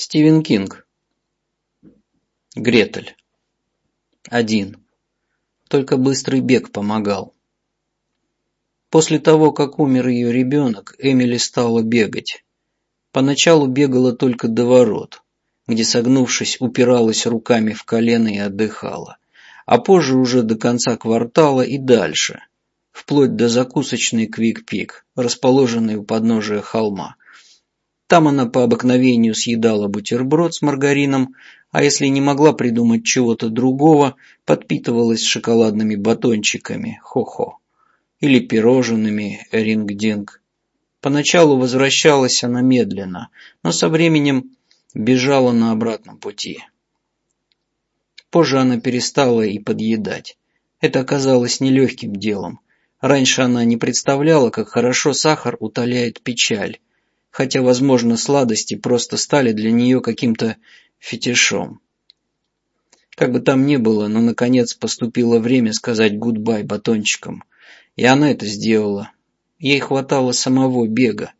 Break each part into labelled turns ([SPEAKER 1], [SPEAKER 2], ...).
[SPEAKER 1] Стивен Кинг. Гретель. Один. Только быстрый бег помогал. После того, как умер ее ребенок, Эмили стала бегать. Поначалу бегала только до ворот, где, согнувшись, упиралась руками в колено и отдыхала, а позже уже до конца квартала и дальше, вплоть до закусочной Квик-Пик, расположенной у подножия холма. Там она по обыкновению съедала бутерброд с маргарином, а если не могла придумать чего-то другого, подпитывалась шоколадными батончиками хо-хо или пирожными ринг-динг. Поначалу возвращалась она медленно, но со временем бежала на обратном пути. Позже она перестала и подъедать. Это оказалось нелегким делом. Раньше она не представляла, как хорошо сахар утоляет печаль, хотя, возможно, сладости просто стали для нее каким-то фетишом. Как бы там ни было, но наконец поступило время сказать гудбай батончикам, и она это сделала. Ей хватало самого бега.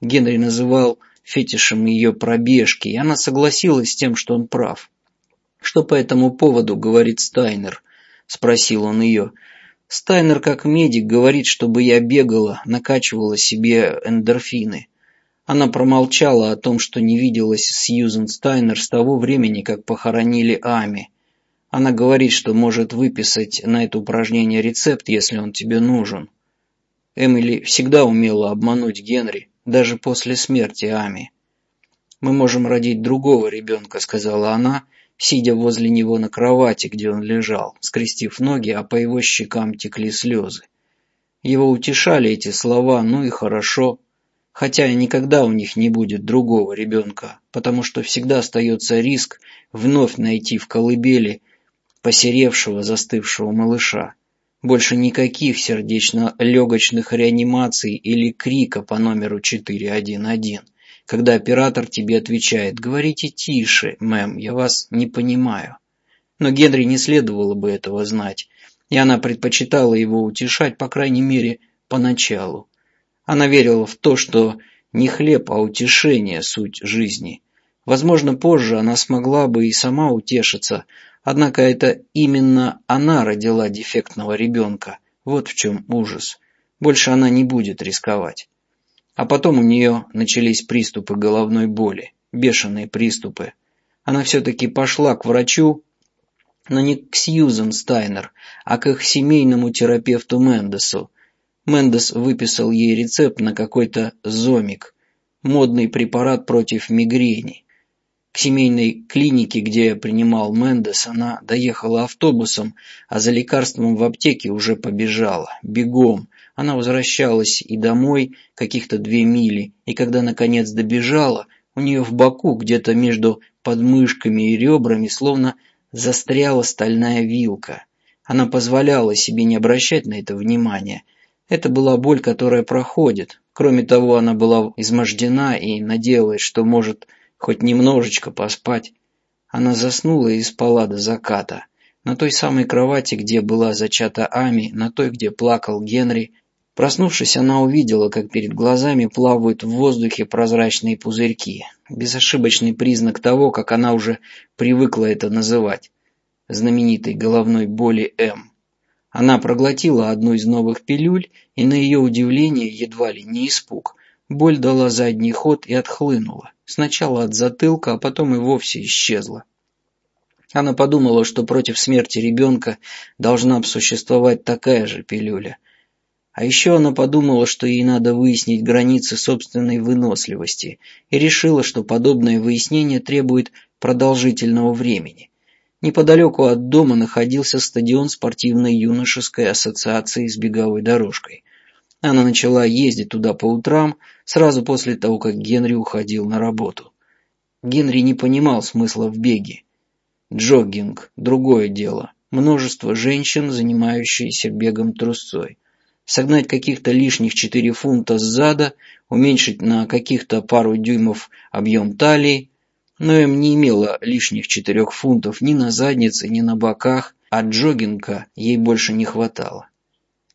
[SPEAKER 1] Генри называл фетишем ее пробежки, и она согласилась с тем, что он прав. «Что по этому поводу говорит Стайнер?» – спросил он ее. «Стайнер, как медик, говорит, чтобы я бегала, накачивала себе эндорфины. Она промолчала о том, что не виделась с Сьюзен Стайнер с того времени, как похоронили Ами. Она говорит, что может выписать на это упражнение рецепт, если он тебе нужен. Эмили всегда умела обмануть Генри, даже после смерти Ами. «Мы можем родить другого ребенка», — сказала она, сидя возле него на кровати, где он лежал, скрестив ноги, а по его щекам текли слезы. Его утешали эти слова, ну и хорошо, хотя никогда у них не будет другого ребенка, потому что всегда остается риск вновь найти в колыбели посеревшего, застывшего малыша. Больше никаких сердечно-легочных реанимаций или крика по номеру 411, когда оператор тебе отвечает «Говорите тише, мэм, я вас не понимаю». Но Генри не следовало бы этого знать, и она предпочитала его утешать, по крайней мере, поначалу. Она верила в то, что не хлеб, а утешение – суть жизни. Возможно, позже она смогла бы и сама утешиться, однако это именно она родила дефектного ребенка. Вот в чем ужас. Больше она не будет рисковать. А потом у нее начались приступы головной боли, бешеные приступы. Она все-таки пошла к врачу, но не к Сьюзен Стайнер, а к их семейному терапевту Мендесу, Мендес выписал ей рецепт на какой-то зомик, модный препарат против мигрени. К семейной клинике, где принимал Мендес, она доехала автобусом, а за лекарством в аптеке уже побежала, бегом. Она возвращалась и домой каких-то две мили, и когда наконец добежала, у нее в боку, где-то между подмышками и ребрами, словно застряла стальная вилка. Она позволяла себе не обращать на это внимания – это была боль, которая проходит. Кроме того, она была измождена и надеялась, что может хоть немножечко поспать. Она заснула и спала до заката. На той самой кровати, где была зачата Ами, на той, где плакал Генри. Проснувшись, она увидела, как перед глазами плавают в воздухе прозрачные пузырьки. Безошибочный признак того, как она уже привыкла это называть. Знаменитой головной боли М. Она проглотила одну из новых пилюль, и на ее удивление едва ли не испуг. Боль дала задний ход и отхлынула. Сначала от затылка, а потом и вовсе исчезла. Она подумала, что против смерти ребенка должна существовать такая же пилюля. А еще она подумала, что ей надо выяснить границы собственной выносливости, и решила, что подобное выяснение требует продолжительного времени. Неподалеку от дома находился стадион спортивной юношеской ассоциации с беговой дорожкой. Она начала ездить туда по утрам, сразу после того, как Генри уходил на работу. Генри не понимал смысла в беге. Джоггинг – другое дело. Множество женщин, занимающиеся бегом трусцой. Согнать каких-то лишних 4 фунта с зада, уменьшить на каких-то пару дюймов объем талии, но им не имело лишних четырех фунтов ни на заднице, ни на боках, а джогинга ей больше не хватало.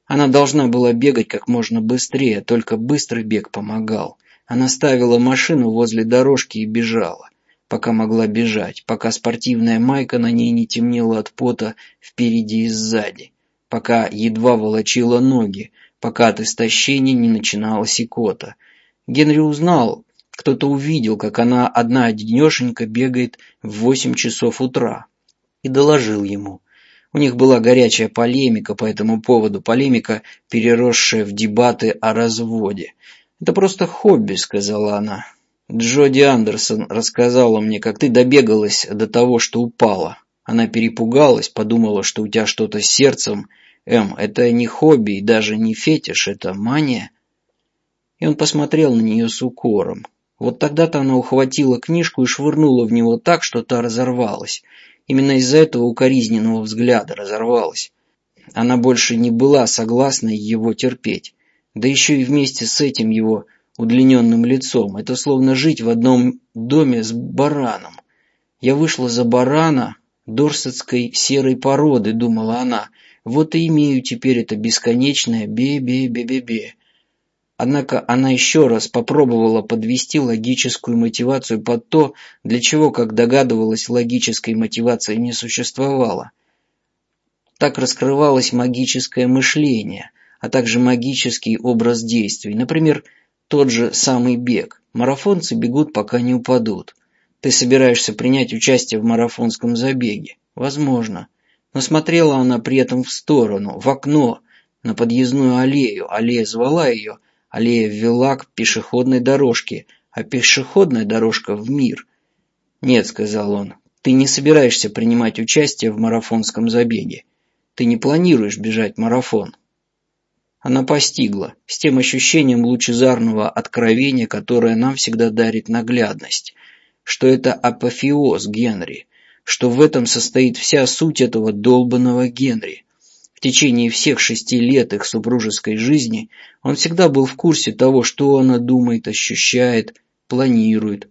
[SPEAKER 1] Она должна была бегать как можно быстрее, только быстрый бег помогал. Она ставила машину возле дорожки и бежала. пока могла бежать, пока спортивная майка на ней не темнела от пота впереди и сзади, пока едва волочила ноги, пока от истощения не начиналась икота. Генри узнал, кто-то увидел, как она одна одинешенька бегает в восемь часов утра, и доложил ему. У них была горячая полемика по этому поводу, полемика, переросшая в дебаты о разводе. «Это просто хобби», — сказала она. «Джоди Андерсон рассказала мне, как ты добегалась до того, что упала. Она перепугалась, подумала, что у тебя что-то с сердцем. Эм, это не хобби и даже не фетиш, это мания». И он посмотрел на нее с укором. Вот тогда-то она ухватила книжку и швырнула в него так, что та разорвалась. Именно из-за этого укоризненного взгляда разорвалась. Она больше не была согласна его терпеть. Да еще и вместе с этим его удлиненным лицом. Это словно жить в одном доме с бараном. Я вышла за барана дорсетской серой породы, думала она. Вот и имею теперь это бесконечное бе-бе-бе-бе-бе. Однако она еще раз попробовала подвести логическую мотивацию под то, для чего, как догадывалась, логической мотивации не существовало. Так раскрывалось магическое мышление, а также магический образ действий. Например, тот же самый бег. Марафонцы бегут, пока не упадут. Ты собираешься принять участие в марафонском забеге? Возможно. Но смотрела она при этом в сторону, в окно, на подъездную аллею. Аллея звала ее, Аллея вела к пешеходной дорожке, а пешеходная дорожка в мир. «Нет», — сказал он, — «ты не собираешься принимать участие в марафонском забеге. Ты не планируешь бежать марафон». Она постигла, с тем ощущением лучезарного откровения, которое нам всегда дарит наглядность, что это апофеоз Генри, что в этом состоит вся суть этого долбанного Генри, течение всех шести лет их супружеской жизни он всегда был в курсе того, что она думает, ощущает, планирует.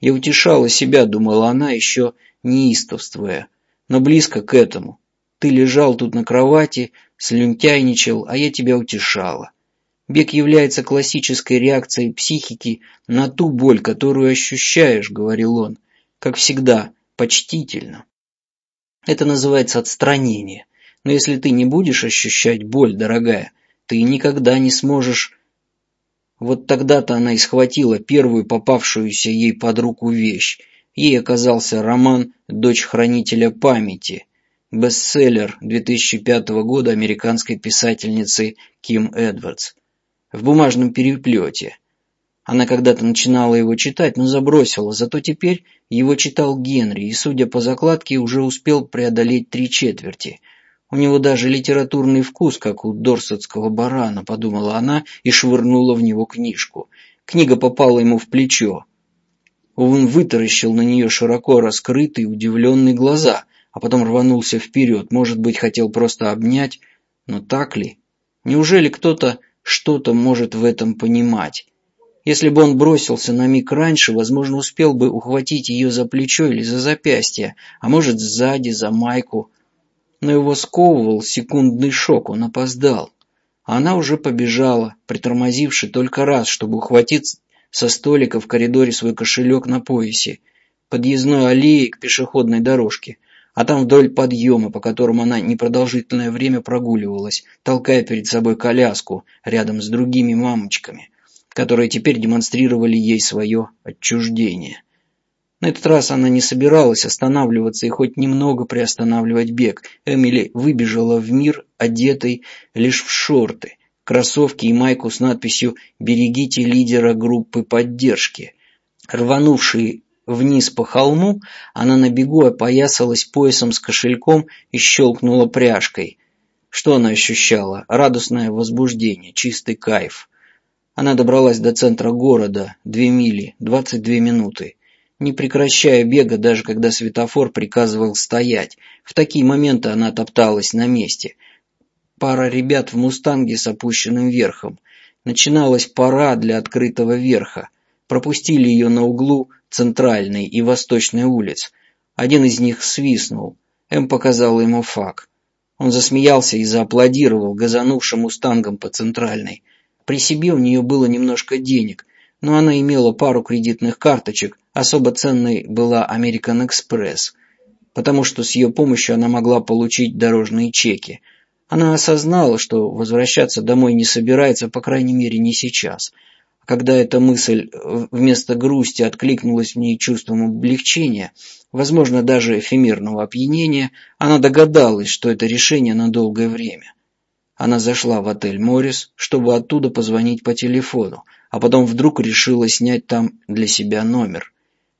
[SPEAKER 1] Я утешала себя, думала она, еще неистовствуя, но близко к этому. Ты лежал тут на кровати, слюнтяйничал, а я тебя утешала. Бег является классической реакцией психики на ту боль, которую ощущаешь, говорил он, как всегда, почтительно. Это называется отстранение. Но если ты не будешь ощущать боль, дорогая, ты никогда не сможешь... Вот тогда-то она и схватила первую попавшуюся ей под руку вещь. Ей оказался роман «Дочь хранителя памяти», бестселлер 2005 года американской писательницы Ким Эдвардс. В бумажном переплете. Она когда-то начинала его читать, но забросила, зато теперь его читал Генри, и, судя по закладке, уже успел преодолеть три четверти – у него даже литературный вкус, как у дорсетского барана, подумала она и швырнула в него книжку. Книга попала ему в плечо. Он вытаращил на нее широко раскрытые, удивленные глаза, а потом рванулся вперед. Может быть, хотел просто обнять, но так ли? Неужели кто-то что-то может в этом понимать? Если бы он бросился на миг раньше, возможно, успел бы ухватить ее за плечо или за запястье, а может, сзади, за майку но его сковывал секундный шок, он опоздал. Она уже побежала, притормозивши только раз, чтобы ухватить со столика в коридоре свой кошелек на поясе, подъездной аллеи к пешеходной дорожке, а там вдоль подъема, по которому она непродолжительное время прогуливалась, толкая перед собой коляску рядом с другими мамочками, которые теперь демонстрировали ей свое отчуждение. На этот раз она не собиралась останавливаться и хоть немного приостанавливать бег. Эмили выбежала в мир, одетой лишь в шорты, кроссовки и майку с надписью «Берегите лидера группы поддержки». Рванувшие вниз по холму, она на бегу опоясалась поясом с кошельком и щелкнула пряжкой. Что она ощущала? Радостное возбуждение, чистый кайф. Она добралась до центра города, две мили, двадцать две минуты не прекращая бега, даже когда светофор приказывал стоять. В такие моменты она топталась на месте. Пара ребят в «Мустанге» с опущенным верхом. Начиналась пора для открытого верха. Пропустили ее на углу центральной и восточной улиц. Один из них свистнул. М показал ему фак. Он засмеялся и зааплодировал газанувшим «Мустангом» по центральной. При себе у нее было немножко денег, но она имела пару кредитных карточек, особо ценной была American Express, потому что с ее помощью она могла получить дорожные чеки. Она осознала, что возвращаться домой не собирается, по крайней мере, не сейчас. Когда эта мысль вместо грусти откликнулась в ней чувством облегчения, возможно, даже эфемерного опьянения, она догадалась, что это решение на долгое время. Она зашла в отель «Моррис», чтобы оттуда позвонить по телефону, а потом вдруг решила снять там для себя номер.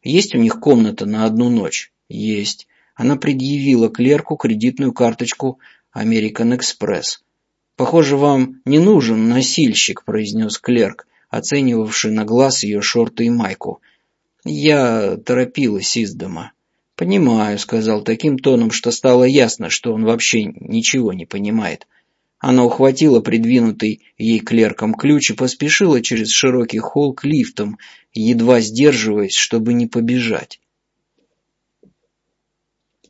[SPEAKER 1] Есть у них комната на одну ночь? Есть. Она предъявила клерку кредитную карточку American Express. «Похоже, вам не нужен носильщик», – произнес клерк, оценивавший на глаз ее шорты и майку. «Я торопилась из дома». «Понимаю», – сказал таким тоном, что стало ясно, что он вообще ничего не понимает. Она ухватила придвинутый ей клерком ключ и поспешила через широкий холл к лифтам, едва сдерживаясь, чтобы не побежать.